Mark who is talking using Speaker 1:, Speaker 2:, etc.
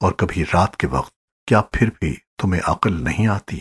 Speaker 1: اور کبھی رات کے وقت کیا پھر بھی تمہیں عقل نہیں آتی؟